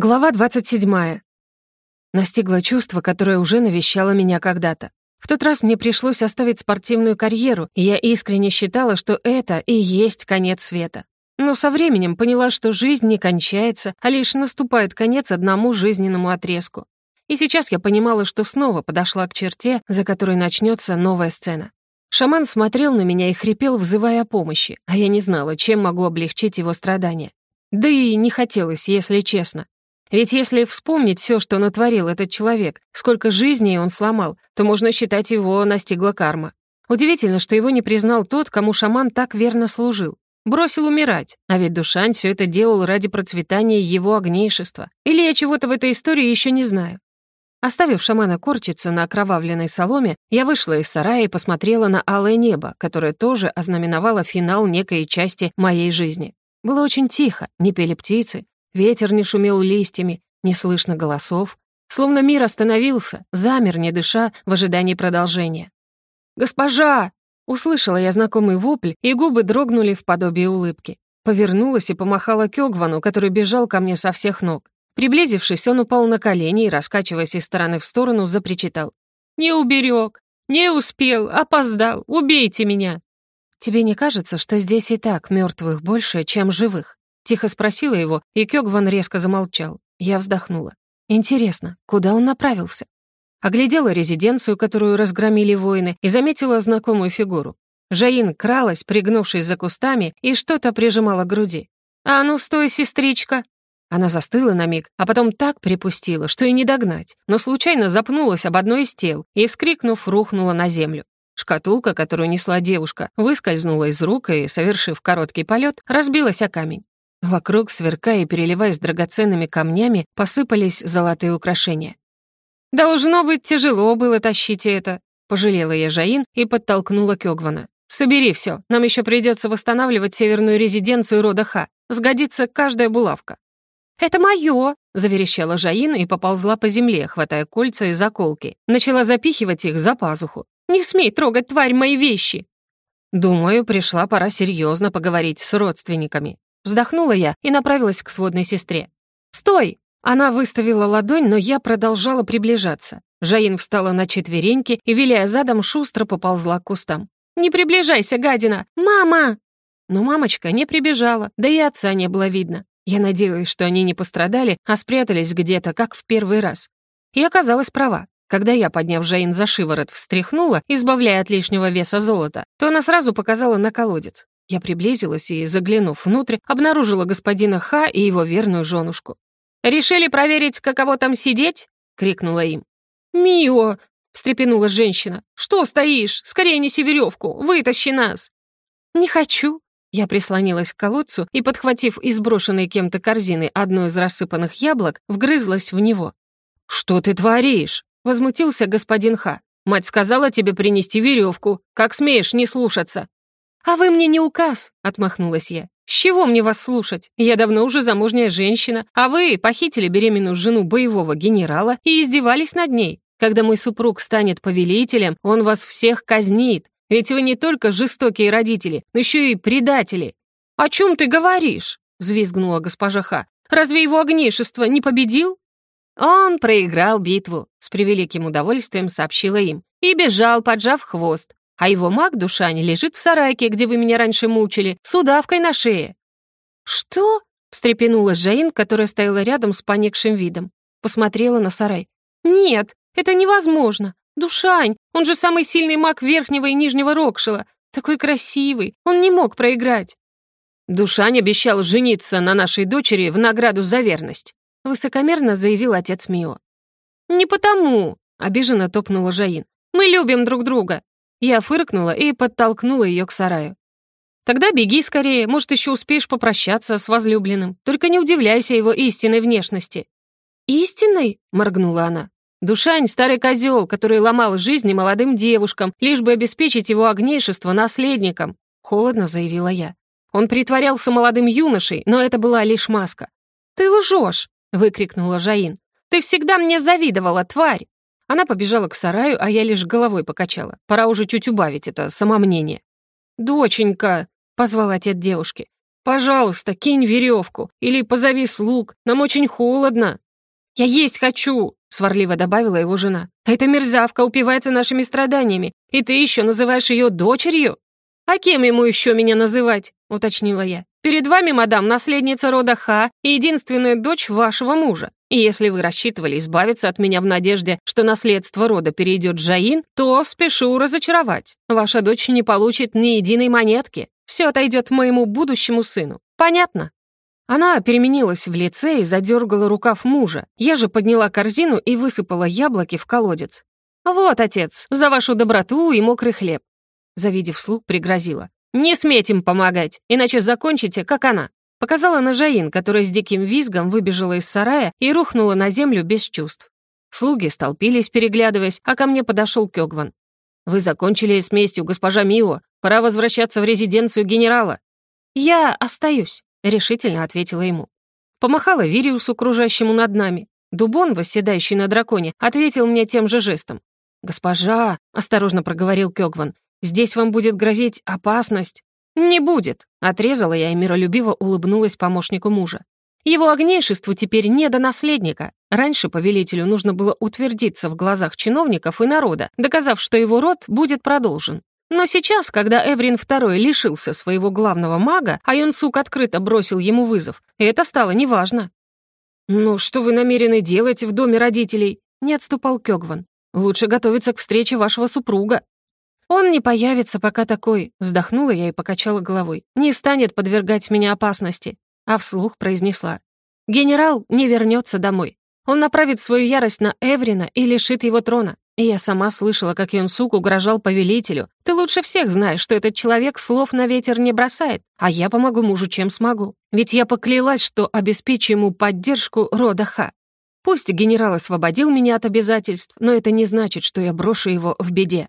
Глава 27. Настигло чувство, которое уже навещало меня когда-то. В тот раз мне пришлось оставить спортивную карьеру, и я искренне считала, что это и есть конец света. Но со временем поняла, что жизнь не кончается, а лишь наступает конец одному жизненному отрезку. И сейчас я понимала, что снова подошла к черте, за которой начнется новая сцена. Шаман смотрел на меня и хрипел, взывая о помощи, а я не знала, чем могу облегчить его страдания. Да и не хотелось, если честно. Ведь если вспомнить все, что натворил этот человек, сколько жизней он сломал, то можно считать его настигла карма. Удивительно, что его не признал тот, кому шаман так верно служил. Бросил умирать, а ведь Душань все это делал ради процветания его огнейшества. Или я чего-то в этой истории еще не знаю. Оставив шамана корчиться на окровавленной соломе, я вышла из сарая и посмотрела на алое небо, которое тоже ознаменовало финал некой части моей жизни. Было очень тихо, не пели птицы, Ветер не шумел листьями, не слышно голосов. Словно мир остановился, замер, не дыша, в ожидании продолжения. «Госпожа!» — услышала я знакомый вопль, и губы дрогнули в подобии улыбки. Повернулась и помахала Кёгвану, который бежал ко мне со всех ног. Приблизившись, он упал на колени и, раскачиваясь из стороны в сторону, запричитал. «Не уберег! Не успел! Опоздал! Убейте меня!» «Тебе не кажется, что здесь и так мертвых больше, чем живых?» Тихо спросила его, и Кёгван резко замолчал. Я вздохнула. Интересно, куда он направился? Оглядела резиденцию, которую разгромили воины, и заметила знакомую фигуру. Жаин кралась, пригнувшись за кустами, и что-то прижимала к груди. «А ну, стой, сестричка!» Она застыла на миг, а потом так припустила, что и не догнать, но случайно запнулась об одной из тел и, вскрикнув, рухнула на землю. Шкатулка, которую несла девушка, выскользнула из рук и, совершив короткий полет, разбилась о камень. Вокруг, сверкая и переливаясь драгоценными камнями, посыпались золотые украшения. «Должно быть, тяжело было тащить это», — пожалела я Жаин и подтолкнула Кёгвана. «Собери все, нам еще придется восстанавливать северную резиденцию рода Ха. Сгодится каждая булавка». «Это мое!» — заверещала Жаин и поползла по земле, хватая кольца и заколки. Начала запихивать их за пазуху. «Не смей трогать, тварь, мои вещи!» Думаю, пришла пора серьезно поговорить с родственниками. Вздохнула я и направилась к сводной сестре. «Стой!» Она выставила ладонь, но я продолжала приближаться. Жаин встала на четвереньки и, виляя задом, шустро поползла к кустам. «Не приближайся, гадина! Мама!» Но мамочка не прибежала, да и отца не было видно. Я надеялась, что они не пострадали, а спрятались где-то, как в первый раз. И оказалась права. Когда я, подняв Жаин за шиворот, встряхнула, избавляя от лишнего веса золота, то она сразу показала на колодец. Я приблизилась и, заглянув внутрь, обнаружила господина Ха и его верную женушку. «Решили проверить, каково там сидеть?» — крикнула им. «Мио!» — встрепенулась женщина. «Что стоишь? Скорее неси веревку! Вытащи нас!» «Не хочу!» Я прислонилась к колодцу и, подхватив из брошенной кем-то корзины одну из рассыпанных яблок, вгрызлась в него. «Что ты творишь?» — возмутился господин Ха. «Мать сказала тебе принести веревку. Как смеешь не слушаться?» «А вы мне не указ», — отмахнулась я. «С чего мне вас слушать? Я давно уже замужняя женщина, а вы похитили беременную жену боевого генерала и издевались над ней. Когда мой супруг станет повелителем, он вас всех казнит. Ведь вы не только жестокие родители, но еще и предатели». «О чем ты говоришь?» — взвизгнула госпожа Ха. «Разве его огнейшество не победил?» «Он проиграл битву», — с превеликим удовольствием сообщила им, и бежал, поджав хвост. А его маг Душань лежит в сарайке, где вы меня раньше мучили, с удавкой на шее». «Что?» — встрепенулась Жаин, которая стояла рядом с поникшим видом. Посмотрела на сарай. «Нет, это невозможно. Душань, он же самый сильный маг верхнего и нижнего Рокшила. Такой красивый, он не мог проиграть». «Душань обещал жениться на нашей дочери в награду за верность», высокомерно заявил отец Мио. «Не потому», — обиженно топнула Жаин. «Мы любим друг друга. Я фыркнула и подтолкнула ее к сараю. «Тогда беги скорее, может, еще успеешь попрощаться с возлюбленным. Только не удивляйся его истинной внешности». «Истинной?» — моргнула она. «Душань — старый козел, который ломал жизни молодым девушкам, лишь бы обеспечить его огнейшество наследником», — холодно заявила я. Он притворялся молодым юношей, но это была лишь маска. «Ты лжешь!» — выкрикнула Жаин. «Ты всегда мне завидовала, тварь!» Она побежала к сараю, а я лишь головой покачала. Пора уже чуть убавить это самомнение. «Доченька!» — позвал отец девушки. Пожалуйста, кинь веревку или позови слуг, нам очень холодно». «Я есть хочу!» — сварливо добавила его жена. «Эта мерзавка упивается нашими страданиями, и ты еще называешь ее дочерью?» «А кем ему еще меня называть?» — уточнила я. «Перед вами, мадам, наследница рода Ха и единственная дочь вашего мужа. И если вы рассчитывали избавиться от меня в надежде, что наследство рода перейдет Джаин, то спешу разочаровать. Ваша дочь не получит ни единой монетки. Все отойдет моему будущему сыну. Понятно?» Она переменилась в лице и задергала рукав мужа. Я же подняла корзину и высыпала яблоки в колодец. «Вот, отец, за вашу доброту и мокрый хлеб». Завидев слуг, пригрозила. «Не сметь им помогать, иначе закончите, как она». Показала на Жаин, которая с диким визгом выбежала из сарая и рухнула на землю без чувств. Слуги столпились, переглядываясь, а ко мне подошел Кёгван. «Вы закончили с местью, госпожа Мио. Пора возвращаться в резиденцию генерала». «Я остаюсь», — решительно ответила ему. Помахала Вириусу, кружащему над нами. Дубон, восседающий на драконе, ответил мне тем же жестом. «Госпожа», — осторожно проговорил Кёгван, «здесь вам будет грозить опасность». «Не будет», — отрезала я и миролюбиво улыбнулась помощнику мужа. Его огнейшеству теперь не до наследника. Раньше повелителю нужно было утвердиться в глазах чиновников и народа, доказав, что его род будет продолжен. Но сейчас, когда Эврин II лишился своего главного мага, а Юнсук открыто бросил ему вызов, это стало неважно. «Ну, что вы намерены делать в доме родителей?» — не отступал Кёгван. «Лучше готовиться к встрече вашего супруга». «Он не появится пока такой», — вздохнула я и покачала головой. «Не станет подвергать меня опасности а вслух произнесла. «Генерал не вернется домой. Он направит свою ярость на Эврина и лишит его трона. И я сама слышала, как Юнсук угрожал повелителю. Ты лучше всех знаешь, что этот человек слов на ветер не бросает, а я помогу мужу, чем смогу. Ведь я поклялась, что обеспечу ему поддержку рода Ха. Пусть генерал освободил меня от обязательств, но это не значит, что я брошу его в беде.